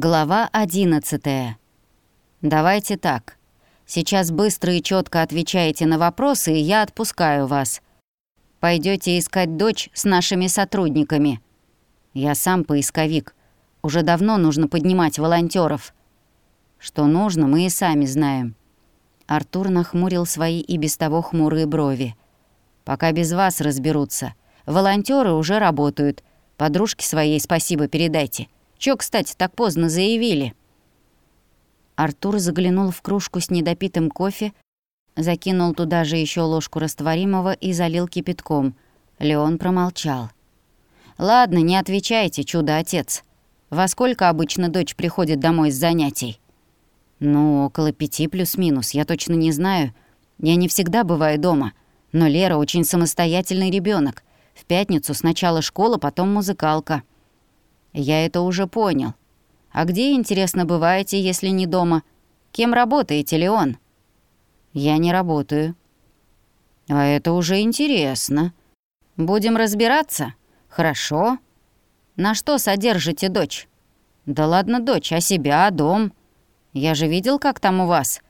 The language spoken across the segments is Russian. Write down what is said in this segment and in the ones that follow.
Глава 11. Давайте так. Сейчас быстро и четко отвечаете на вопросы, и я отпускаю вас. Пойдете искать дочь с нашими сотрудниками. Я сам поисковик. Уже давно нужно поднимать волонтеров. Что нужно, мы и сами знаем. Артур нахмурил свои и без того хмурые брови. Пока без вас разберутся. Волонтеры уже работают. Подружке своей спасибо передайте. Чё, кстати, так поздно заявили?» Артур заглянул в кружку с недопитым кофе, закинул туда же еще ложку растворимого и залил кипятком. Леон промолчал. «Ладно, не отвечайте, чудо-отец. Во сколько обычно дочь приходит домой с занятий?» «Ну, около пяти плюс-минус, я точно не знаю. Я не всегда бываю дома. Но Лера очень самостоятельный ребенок. В пятницу сначала школа, потом музыкалка». «Я это уже понял. А где, интересно, бываете, если не дома? Кем работаете, Леон?» «Я не работаю». «А это уже интересно. Будем разбираться? Хорошо. На что содержите дочь?» «Да ладно, дочь, а себя, а дом? Я же видел, как там у вас?»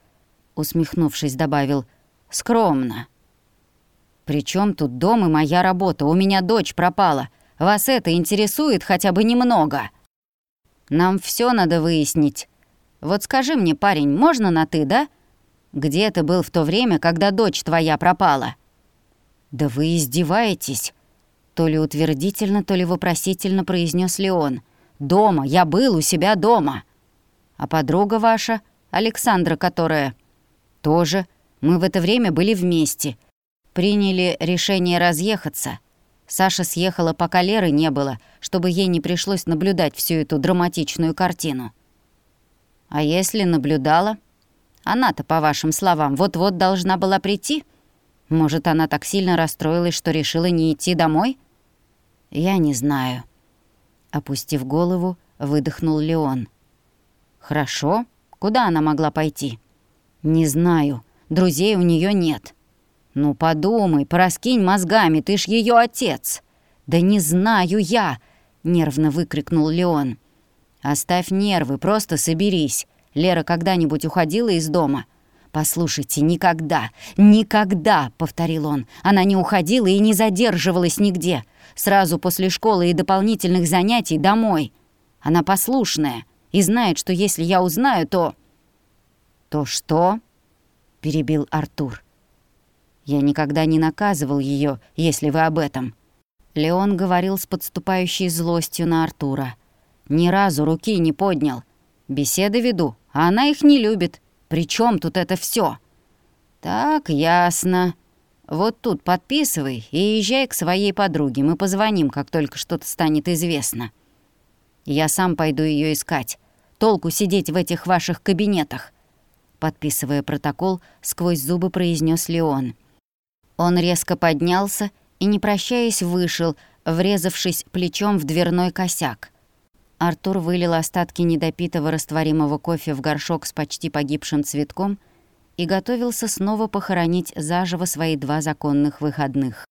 Усмехнувшись, добавил «скромно». «При чем тут дом и моя работа? У меня дочь пропала. Вас это интересует хотя бы немного? Нам все надо выяснить. Вот скажи мне, парень, можно на «ты», да? Где ты был в то время, когда дочь твоя пропала?» «Да вы издеваетесь!» То ли утвердительно, то ли вопросительно произнес Леон. «Дома, я был у себя дома!» «А подруга ваша, Александра, которая...» «Тоже. Мы в это время были вместе. Приняли решение разъехаться. Саша съехала, пока Леры не было, чтобы ей не пришлось наблюдать всю эту драматичную картину. А если наблюдала? Она-то, по вашим словам, вот-вот должна была прийти? Может, она так сильно расстроилась, что решила не идти домой? Я не знаю. Опустив голову, выдохнул Леон. Хорошо. Куда она могла пойти? Не знаю. Друзей у нее нет. «Ну подумай, пораскинь мозгами, ты ж ее отец!» «Да не знаю я!» — нервно выкрикнул Леон. «Оставь нервы, просто соберись. Лера когда-нибудь уходила из дома?» «Послушайте, никогда, никогда!» — повторил он. «Она не уходила и не задерживалась нигде. Сразу после школы и дополнительных занятий домой. Она послушная и знает, что если я узнаю, то...» «То что?» — перебил Артур. Я никогда не наказывал ее, если вы об этом». Леон говорил с подступающей злостью на Артура. «Ни разу руки не поднял. Беседы веду, а она их не любит. Причем тут это все? «Так, ясно. Вот тут подписывай и езжай к своей подруге. Мы позвоним, как только что-то станет известно. Я сам пойду ее искать. Толку сидеть в этих ваших кабинетах». Подписывая протокол, сквозь зубы произнес Леон. Он резко поднялся и, не прощаясь, вышел, врезавшись плечом в дверной косяк. Артур вылил остатки недопитого растворимого кофе в горшок с почти погибшим цветком и готовился снова похоронить заживо свои два законных выходных.